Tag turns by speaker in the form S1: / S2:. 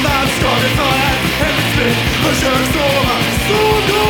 S1: Annars ska du föra ett hemskt liv Försök sova, sov då!